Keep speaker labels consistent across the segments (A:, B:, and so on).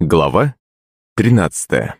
A: Глава 13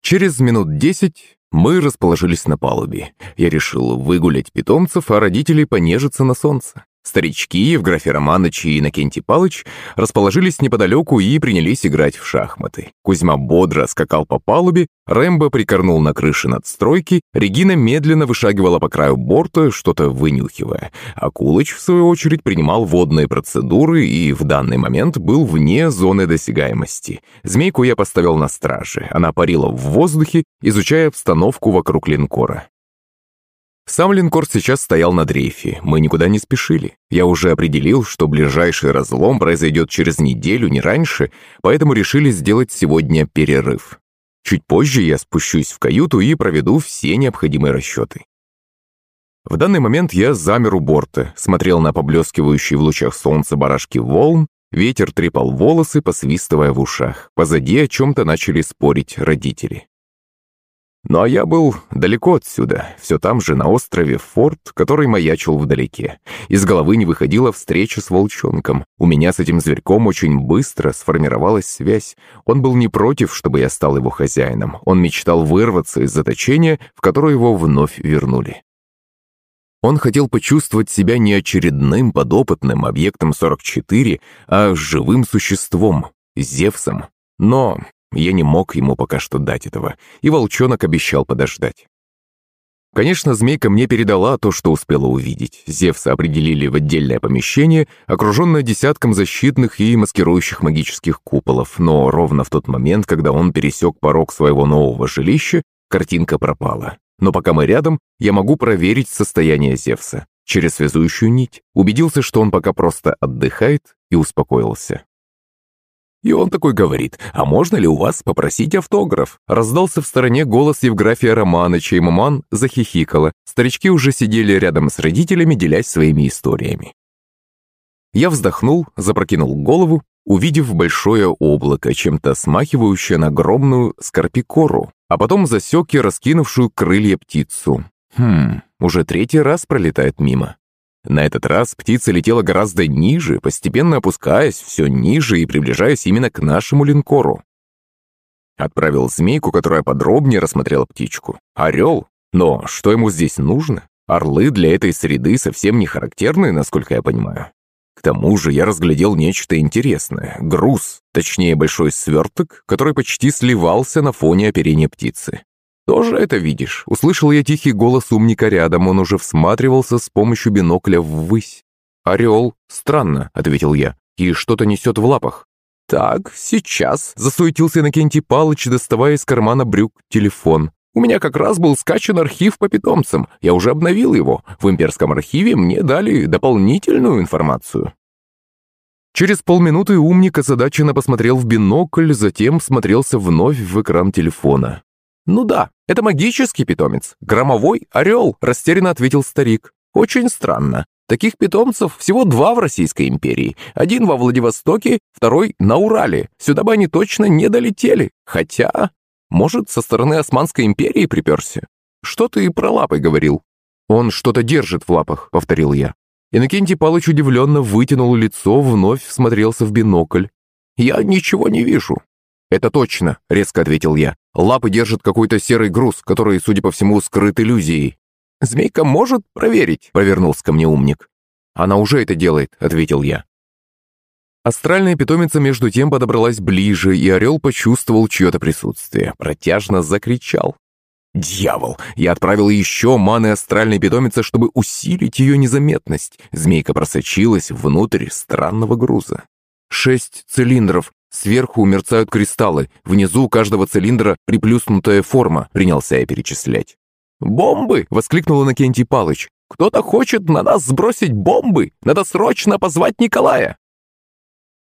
A: Через минут десять мы расположились на палубе. Я решил выгулять питомцев, а родителей понежиться на солнце. Старички Евграфий Романыч и Иннокентий Палыч расположились неподалеку и принялись играть в шахматы. Кузьма бодро скакал по палубе, Рэмбо прикорнул на крыше надстройки, Регина медленно вышагивала по краю борта, что-то вынюхивая. А Кулыч, в свою очередь, принимал водные процедуры и в данный момент был вне зоны досягаемости. Змейку я поставил на страже. Она парила в воздухе, изучая обстановку вокруг линкора. Сам линкор сейчас стоял на дрейфе, мы никуда не спешили. Я уже определил, что ближайший разлом произойдет через неделю, не раньше, поэтому решили сделать сегодня перерыв. Чуть позже я спущусь в каюту и проведу все необходимые расчеты. В данный момент я замер у борта, смотрел на поблескивающие в лучах солнца барашки волн, ветер трепал волосы, посвистывая в ушах. Позади о чем-то начали спорить родители. Ну а я был далеко отсюда, все там же на острове Форт, который маячил вдалеке. Из головы не выходила встреча с волчонком. У меня с этим зверьком очень быстро сформировалась связь. Он был не против, чтобы я стал его хозяином. Он мечтал вырваться из заточения, в которое его вновь вернули. Он хотел почувствовать себя не очередным подопытным объектом 44, а живым существом, Зевсом. Но я не мог ему пока что дать этого, и волчонок обещал подождать. Конечно, змейка мне передала то, что успела увидеть. Зевса определили в отдельное помещение, окруженное десятком защитных и маскирующих магических куполов, но ровно в тот момент, когда он пересек порог своего нового жилища, картинка пропала. Но пока мы рядом, я могу проверить состояние Зевса. Через связующую нить убедился, что он пока просто отдыхает и успокоился. И он такой говорит, «А можно ли у вас попросить автограф?» Раздался в стороне голос Евграфия Романыча, и маман захихикала. Старички уже сидели рядом с родителями, делясь своими историями. Я вздохнул, запрокинул голову, увидев большое облако, чем-то смахивающее на огромную скорпикору, а потом засек и раскинувшую крылья птицу. Хм, уже третий раз пролетает мимо. На этот раз птица летела гораздо ниже, постепенно опускаясь все ниже и приближаясь именно к нашему линкору. Отправил змейку, которая подробнее рассмотрела птичку. Орел? Но что ему здесь нужно? Орлы для этой среды совсем не характерны, насколько я понимаю. К тому же я разглядел нечто интересное. Груз, точнее большой сверток, который почти сливался на фоне оперения птицы. «Тоже это видишь?» Услышал я тихий голос умника рядом, он уже всматривался с помощью бинокля ввысь. «Орел? Странно», — ответил я. «И что-то несет в лапах». «Так, сейчас», — засуетился Иннокентий Палыч, доставая из кармана брюк телефон. «У меня как раз был скачан архив по питомцам. Я уже обновил его. В имперском архиве мне дали дополнительную информацию». Через полминуты умник озадаченно посмотрел в бинокль, затем смотрелся вновь в экран телефона. «Ну да, это магический питомец. Громовой орел», – растерянно ответил старик. «Очень странно. Таких питомцев всего два в Российской империи. Один во Владивостоке, второй на Урале. Сюда бы они точно не долетели. Хотя, может, со стороны Османской империи приперся. Что ты про лапы говорил?» «Он что-то держит в лапах», — повторил я. Иннокентий Палыч удивленно вытянул лицо, вновь всмотрелся в бинокль. «Я ничего не вижу». «Это точно», — резко ответил я. Лапы держат какой-то серый груз, который, судя по всему, скрыт иллюзией. «Змейка может проверить», — повернулся ко мне умник. «Она уже это делает», — ответил я. Астральная питомица между тем подобралась ближе, и орел почувствовал чье-то присутствие. Протяжно закричал. «Дьявол! Я отправил еще маны астральной питомицы, чтобы усилить ее незаметность. Змейка просочилась внутрь странного груза. Шесть цилиндров, Сверху мерцают кристаллы, внизу у каждого цилиндра приплюснутая форма, принялся я перечислять. «Бомбы!» — воскликнул Иннокентий Палыч. «Кто-то хочет на нас сбросить бомбы! Надо срочно позвать Николая!»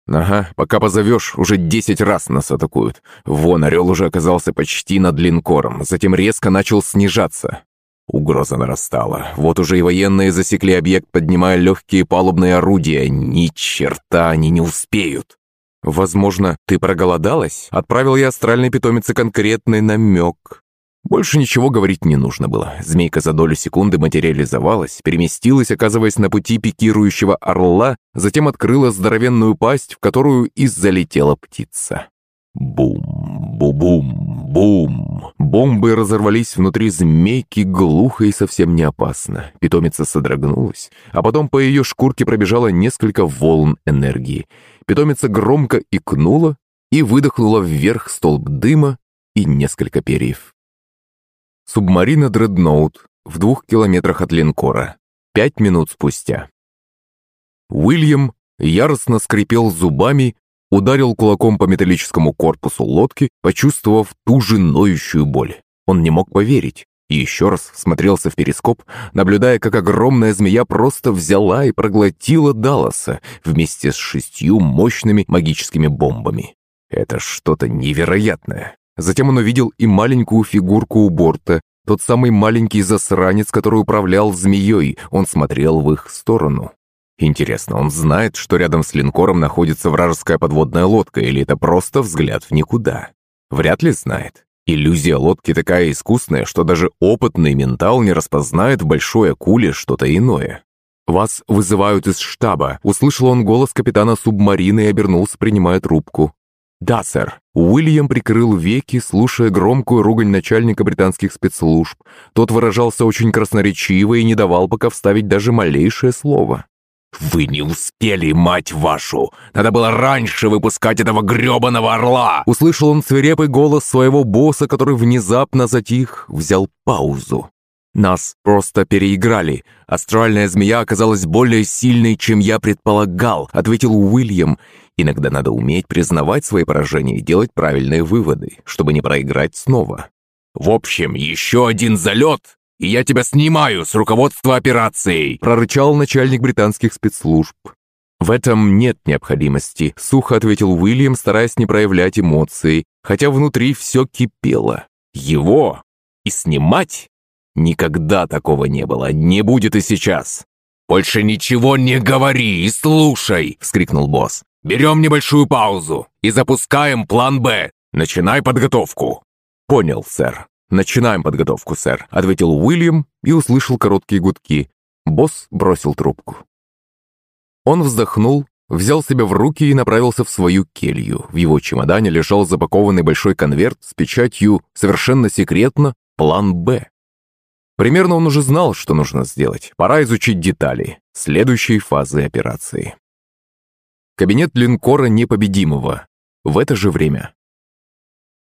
A: «Ага, пока позовешь, уже десять раз нас атакуют. Вон, орел уже оказался почти над линкором, затем резко начал снижаться. Угроза нарастала. Вот уже и военные засекли объект, поднимая легкие палубные орудия. Ни черта они не успеют. «Возможно, ты проголодалась?» Отправил я астральной питомице конкретный намек. Больше ничего говорить не нужно было. Змейка за долю секунды материализовалась, переместилась, оказываясь на пути пикирующего орла, затем открыла здоровенную пасть, в которую и залетела птица. Бум, бу-бум, бум. Бомбы разорвались внутри змейки глухо и совсем не опасно. Питомица содрогнулась, а потом по ее шкурке пробежало несколько волн энергии. Питомица громко икнула и выдохнула вверх столб дыма и несколько перьев. Субмарина «Дредноут» в двух километрах от линкора. Пять минут спустя. Уильям яростно скрипел зубами, ударил кулаком по металлическому корпусу лодки, почувствовав ту же ноющую боль. Он не мог поверить и еще раз смотрелся в перископ, наблюдая, как огромная змея просто взяла и проглотила Далласа вместе с шестью мощными магическими бомбами. Это что-то невероятное. Затем он увидел и маленькую фигурку у борта, тот самый маленький засранец, который управлял змеей, он смотрел в их сторону. Интересно, он знает, что рядом с линкором находится вражеская подводная лодка, или это просто взгляд в никуда? Вряд ли знает. Иллюзия лодки такая искусная, что даже опытный ментал не распознает в большой акуле что-то иное. «Вас вызывают из штаба», — услышал он голос капитана субмарины и обернулся, принимая трубку. «Да, сэр». Уильям прикрыл веки, слушая громкую ругань начальника британских спецслужб. Тот выражался очень красноречиво и не давал пока вставить даже малейшее слово. «Вы не успели, мать вашу! Надо было раньше выпускать этого грёбаного орла!» Услышал он свирепый голос своего босса, который внезапно затих, взял паузу. «Нас просто переиграли. Астральная змея оказалась более сильной, чем я предполагал», ответил Уильям Иногда надо уметь признавать свои поражения и делать правильные выводы, чтобы не проиграть снова. «В общем, еще один залет, и я тебя снимаю с руководства операцией!» прорычал начальник британских спецслужб. «В этом нет необходимости», — сухо ответил Уильям, стараясь не проявлять эмоций, хотя внутри все кипело. «Его? И снимать? Никогда такого не было, не будет и сейчас!» «Больше ничего не говори и слушай!» — вскрикнул босс. Берем небольшую паузу и запускаем план «Б». Начинай подготовку». «Понял, сэр. Начинаем подготовку, сэр», — ответил Уильям и услышал короткие гудки. Босс бросил трубку. Он вздохнул, взял себя в руки и направился в свою келью. В его чемодане лежал запакованный большой конверт с печатью «Совершенно секретно. План Б». Примерно он уже знал, что нужно сделать. Пора изучить детали следующей фазы операции. Кабинет линкора непобедимого. В это же время.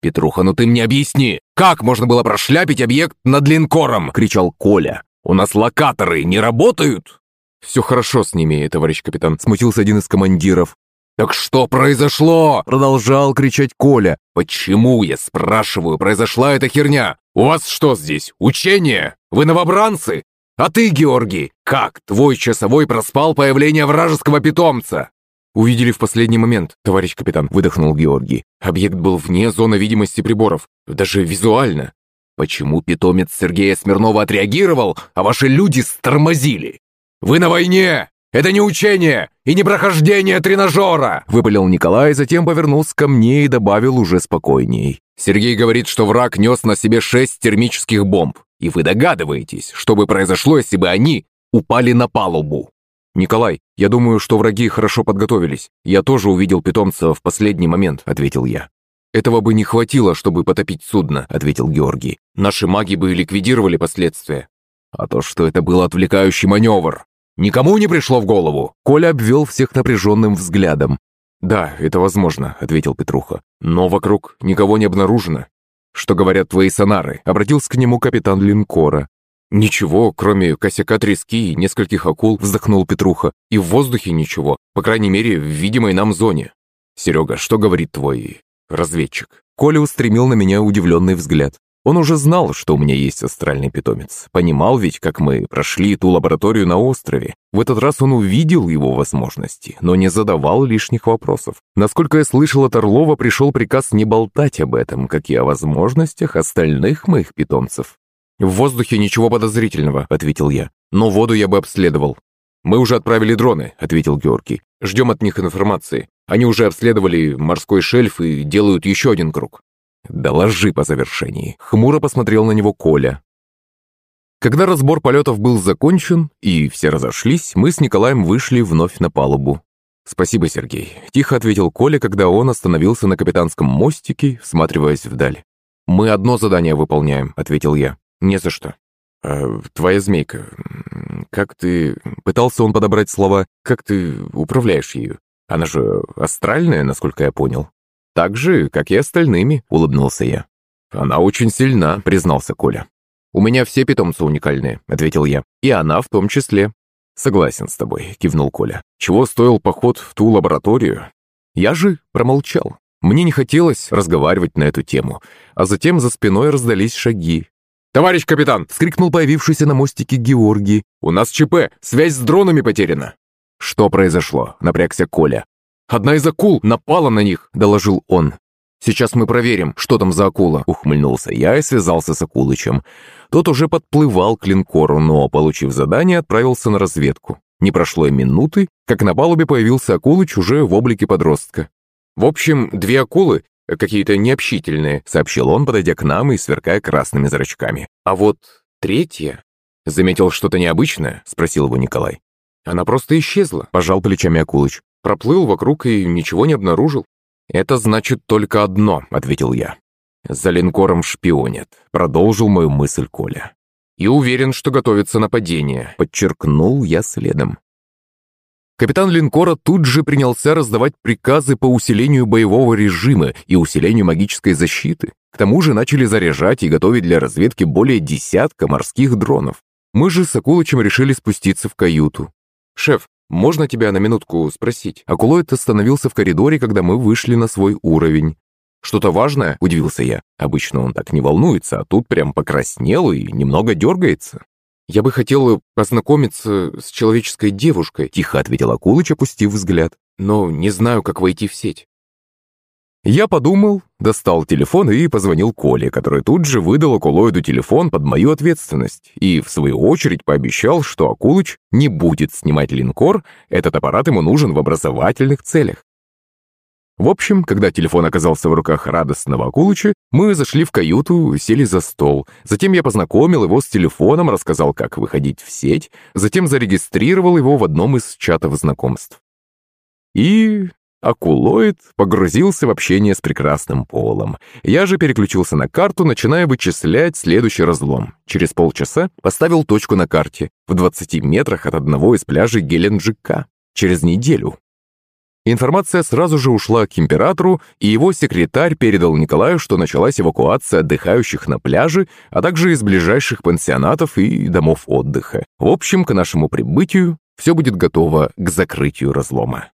A: «Петруха, ну ты мне объясни, как можно было прошляпить объект над линкором?» — кричал Коля. «У нас локаторы не работают?» «Все хорошо с ними, товарищ капитан», — смутился один из командиров. «Так что произошло?» — продолжал кричать Коля. «Почему, я спрашиваю, произошла эта херня? У вас что здесь, учение? Вы новобранцы? А ты, Георгий, как твой часовой проспал появление вражеского питомца?» «Увидели в последний момент, товарищ капитан», — выдохнул Георгий. «Объект был вне зоны видимости приборов, даже визуально». «Почему питомец Сергея Смирнова отреагировал, а ваши люди стормозили? Вы на войне! Это не учение и не прохождение тренажера!» Выпалил Николай, затем повернулся ко мне и добавил уже спокойней. «Сергей говорит, что враг нес на себе шесть термических бомб, и вы догадываетесь, что бы произошло, если бы они упали на палубу. «Николай, я думаю, что враги хорошо подготовились. Я тоже увидел питомца в последний момент», — ответил я. «Этого бы не хватило, чтобы потопить судно», — ответил Георгий. «Наши маги бы ликвидировали последствия». «А то, что это был отвлекающий маневр, никому не пришло в голову?» Коля обвел всех напряженным взглядом. «Да, это возможно», — ответил Петруха. «Но вокруг никого не обнаружено». «Что говорят твои сонары?» — обратился к нему капитан линкора. «Ничего, кроме косяка трески и нескольких акул», — вздохнул Петруха. «И в воздухе ничего, по крайней мере, в видимой нам зоне». «Серега, что говорит твой разведчик?» Коля устремил на меня удивленный взгляд. Он уже знал, что у меня есть астральный питомец. Понимал ведь, как мы прошли ту лабораторию на острове. В этот раз он увидел его возможности, но не задавал лишних вопросов. Насколько я слышал от Орлова, пришел приказ не болтать об этом, как и о возможностях остальных моих питомцев. «В воздухе ничего подозрительного», — ответил я. «Но воду я бы обследовал». «Мы уже отправили дроны», — ответил Георгий. «Ждем от них информации. Они уже обследовали морской шельф и делают еще один круг». Доложи по завершении. Хмуро посмотрел на него Коля. Когда разбор полетов был закончен и все разошлись, мы с Николаем вышли вновь на палубу. «Спасибо, Сергей», – тихо ответил Коля, когда он остановился на капитанском мостике, всматриваясь вдаль. «Мы одно задание выполняем», – ответил я. «Не за что». «А твоя змейка, как ты...» Пытался он подобрать слова. «Как ты управляешь ею? Она же астральная, насколько я понял». «Так же, как и остальными», – улыбнулся я. «Она очень сильна», – признался Коля. «У меня все питомцы уникальные», — ответил я. «И она в том числе». «Согласен с тобой», — кивнул Коля. «Чего стоил поход в ту лабораторию?» Я же промолчал. Мне не хотелось разговаривать на эту тему, а затем за спиной раздались шаги. «Товарищ капитан!» — вскрикнул появившийся на мостике Георгий. «У нас ЧП! Связь с дронами потеряна!» «Что произошло?» — напрягся Коля. «Одна из акул напала на них!» — доложил он. «Сейчас мы проверим, что там за акула», — ухмыльнулся я и связался с Акулычем. Тот уже подплывал к линкору, но, получив задание, отправился на разведку. Не прошло и минуты, как на палубе появился Акулыч уже в облике подростка. «В общем, две акулы, какие-то необщительные», — сообщил он, подойдя к нам и сверкая красными зрачками. «А вот третья...» «Заметил что-то необычное?» — спросил его Николай. «Она просто исчезла», — пожал плечами Акулыч. «Проплыл вокруг и ничего не обнаружил». «Это значит только одно», — ответил я. «За линкором шпионят», — продолжил мою мысль Коля. «И уверен, что готовится нападение», — подчеркнул я следом. Капитан линкора тут же принялся раздавать приказы по усилению боевого режима и усилению магической защиты. К тому же начали заряжать и готовить для разведки более десятка морских дронов. Мы же с Акулычем решили спуститься в каюту. «Шеф, «Можно тебя на минутку спросить?» Акулоид остановился в коридоре, когда мы вышли на свой уровень. «Что-то важное?» – удивился я. Обычно он так не волнуется, а тут прям покраснел и немного дергается. «Я бы хотел познакомиться с человеческой девушкой», – тихо ответил Акулыч, опустив взгляд. «Но не знаю, как войти в сеть». Я подумал, достал телефон и позвонил Коле, который тут же выдал Акулоиду телефон под мою ответственность и, в свою очередь, пообещал, что Акулыч не будет снимать линкор, этот аппарат ему нужен в образовательных целях. В общем, когда телефон оказался в руках радостного Акулыча, мы зашли в каюту, сели за стол. Затем я познакомил его с телефоном, рассказал, как выходить в сеть, затем зарегистрировал его в одном из чатов знакомств. И Акулоид погрузился в общение с прекрасным полом. Я же переключился на карту, начиная вычислять следующий разлом. Через полчаса поставил точку на карте, в 20 метрах от одного из пляжей Геленджика. Через неделю. Информация сразу же ушла к императору, и его секретарь передал Николаю, что началась эвакуация отдыхающих на пляже, а также из ближайших пансионатов и домов отдыха. В общем, к нашему прибытию все будет готово к закрытию разлома.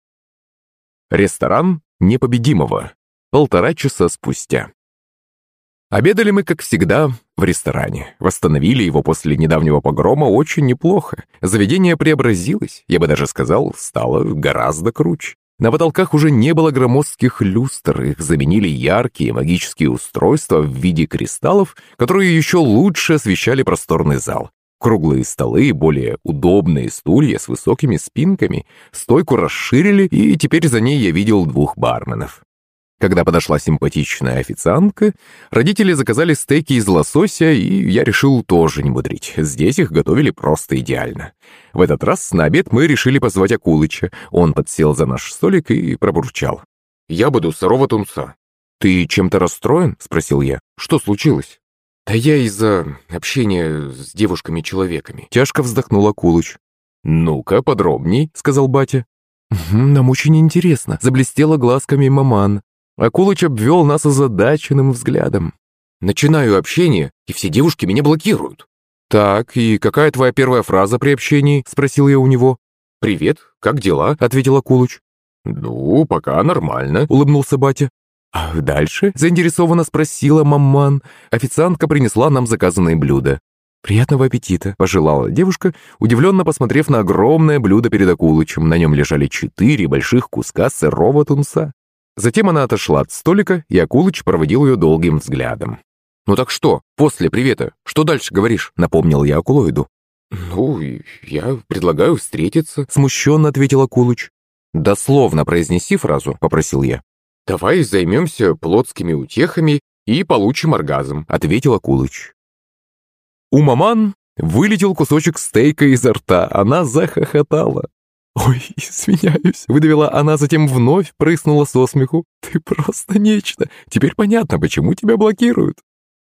A: Ресторан непобедимого. Полтора часа спустя. Обедали мы, как всегда, в ресторане. Восстановили его после недавнего погрома очень неплохо. Заведение преобразилось, я бы даже сказал, стало гораздо круче. На потолках уже не было громоздких люстр, их заменили яркие магические устройства в виде кристаллов, которые еще лучше освещали просторный зал. Круглые столы, более удобные стулья с высокими спинками, стойку расширили, и теперь за ней я видел двух барменов. Когда подошла симпатичная официантка, родители заказали стейки из лосося, и я решил тоже не мудрить. Здесь их готовили просто идеально. В этот раз на обед мы решили позвать Акулыча. Он подсел за наш столик и пробурчал. «Я буду сырого тунца». «Ты чем-то расстроен?» – спросил я. «Что случилось?» «Да я из-за общения с девушками-человеками», — тяжко вздохнул Акулыч. «Ну-ка, подробней», — сказал батя. «Нам очень интересно», — заблестела глазками маман. Акулыч обвел нас озадаченным взглядом. «Начинаю общение, и все девушки меня блокируют». «Так, и какая твоя первая фраза при общении?» — спросил я у него. «Привет, как дела?» — ответил Акулыч. «Ну, пока нормально», — улыбнулся батя. «А дальше?» – заинтересованно спросила маман. Официантка принесла нам заказанные блюда. «Приятного аппетита!» – пожелала девушка, удивленно посмотрев на огромное блюдо перед Акулычем. На нем лежали четыре больших куска сырого тунца. Затем она отошла от столика, и Акулыч проводил ее долгим взглядом. «Ну так что, после привета, что дальше говоришь?» – напомнил я Акулоиду. «Ну, я предлагаю встретиться», – смущенно ответил Акулыч. «Дословно произнеси фразу», – попросил я. Давай займемся плотскими утехами и получим оргазм», — ответил Акулыч. У маман вылетел кусочек стейка изо рта, она захохотала. «Ой, извиняюсь», — выдавила она, затем вновь прыснула со смеху. «Ты просто нечто. Теперь понятно, почему тебя блокируют».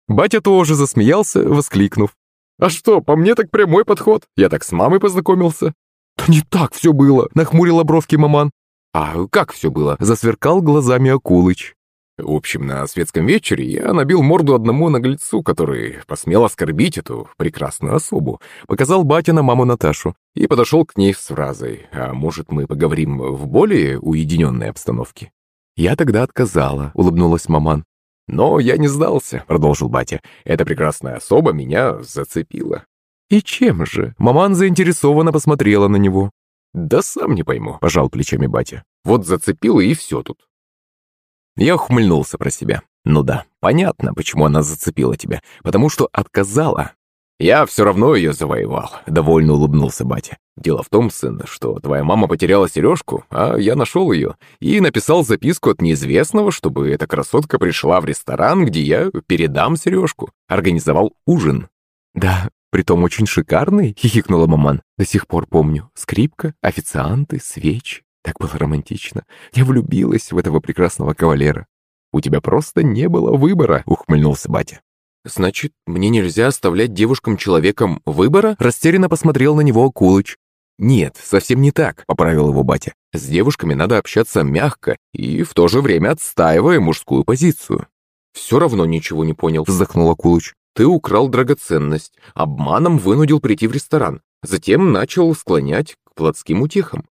A: Батя тоже засмеялся, воскликнув. «А что, по мне так прямой подход. Я так с мамой познакомился». «Да не так все было», — нахмурила бровки маман. «А как все было?» — засверкал глазами Акулыч. В общем, на светском вечере я набил морду одному наглецу, который посмел оскорбить эту прекрасную особу. Показал батя на маму Наташу и подошел к ней с фразой «А может, мы поговорим в более уединенной обстановке?» «Я тогда отказала», — улыбнулась маман. «Но я не сдался», — продолжил батя. «Эта прекрасная особа меня зацепила». «И чем же?» Маман заинтересованно посмотрела на него. «Да сам не пойму», — пожал плечами батя. «Вот зацепила и все тут». Я ухмыльнулся про себя. Ну да, понятно, почему она зацепила тебя. Потому что отказала. Я все равно ее завоевал, довольно улыбнулся батя. Дело в том, сын, что твоя мама потеряла сережку, а я нашел ее и написал записку от неизвестного, чтобы эта красотка пришла в ресторан, где я передам сережку. Организовал ужин. Да, притом очень шикарный, хихикнула маман. До сих пор помню. Скрипка, официанты, свечи. Так было романтично. Я влюбилась в этого прекрасного кавалера. «У тебя просто не было выбора», — ухмыльнулся батя. «Значит, мне нельзя оставлять девушкам-человеком выбора?» Растерянно посмотрел на него Акулыч. «Нет, совсем не так», — поправил его батя. «С девушками надо общаться мягко и в то же время отстаивая мужскую позицию». «Все равно ничего не понял», — вздохнул Акулыч. «Ты украл драгоценность, обманом вынудил прийти в ресторан, затем начал склонять к плотским утехам.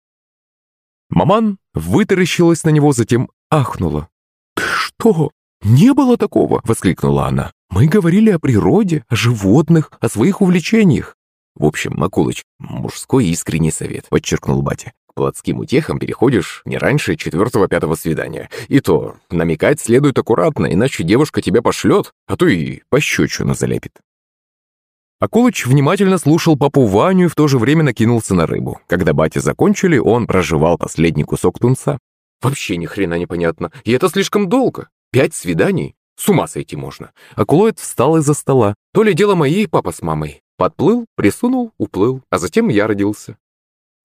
A: Маман вытаращилась на него, затем ахнула. «Ты что? Не было такого!» — воскликнула она. «Мы говорили о природе, о животных, о своих увлечениях». «В общем, Макулыч, мужской искренний совет», — подчеркнул батя. «К плотским утехам переходишь не раньше четвертого-пятого свидания. И то, намекать следует аккуратно, иначе девушка тебя пошлет, а то и пощечину залепит». Акулыч внимательно слушал папу Ваню и в то же время накинулся на рыбу. Когда батя закончили, он проживал последний кусок тунца. «Вообще ни хрена непонятно. И это слишком долго. Пять свиданий? С ума сойти можно». Акулоид встал из-за стола. То ли дело моей папа с мамой. Подплыл, присунул, уплыл, а затем я родился.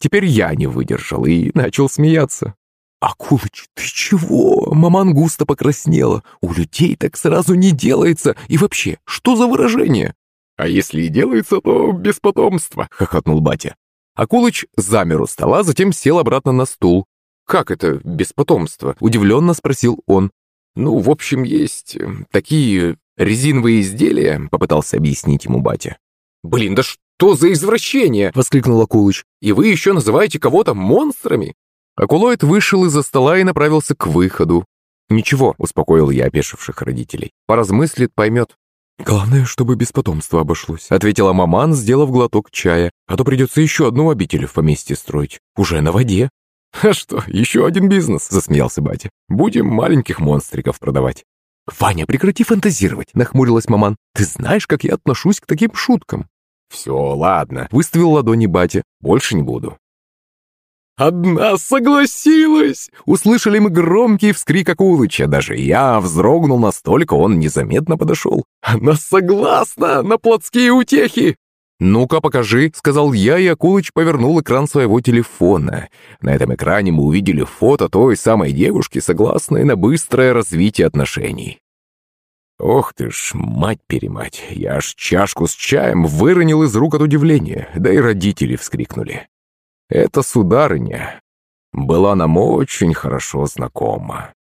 A: Теперь я не выдержал и начал смеяться. «Акулыч, ты чего?» Маман густо покраснела. «У людей так сразу не делается. И вообще, что за выражение?» «А если и делается, то без потомства», — хохотнул батя. Акулыч замер у стола, затем сел обратно на стул. «Как это без потомства?» — удивленно спросил он. «Ну, в общем, есть э, такие резиновые изделия», — попытался объяснить ему батя. «Блин, да что за извращение!» — воскликнул Акулыч. «И вы еще называете кого-то монстрами?» Акулоид вышел из-за стола и направился к выходу. «Ничего», — успокоил я опешивших родителей. «Поразмыслит, поймет». «Главное, чтобы без потомства обошлось», — ответила маман, сделав глоток чая. «А то придется еще одну обитель в поместье строить. Уже на воде». «А что, еще один бизнес?» — засмеялся батя. «Будем маленьких монстриков продавать». «Ваня, прекрати фантазировать», — нахмурилась маман. «Ты знаешь, как я отношусь к таким шуткам?» «Все, ладно», — выставил ладони батя. «Больше не буду». «Одна согласилась!» Услышали мы громкий вскрик Акулыча. Даже я вздрогнул настолько, он незаметно подошел. «Она согласна на плотские утехи!» «Ну-ка, покажи», — сказал я, и Акулыч повернул экран своего телефона. На этом экране мы увидели фото той самой девушки, согласной на быстрое развитие отношений. Ох ты ж, мать-перемать, я аж чашку с чаем выронил из рук от удивления, да и родители вскрикнули. Эта сударыня была нам очень хорошо знакома.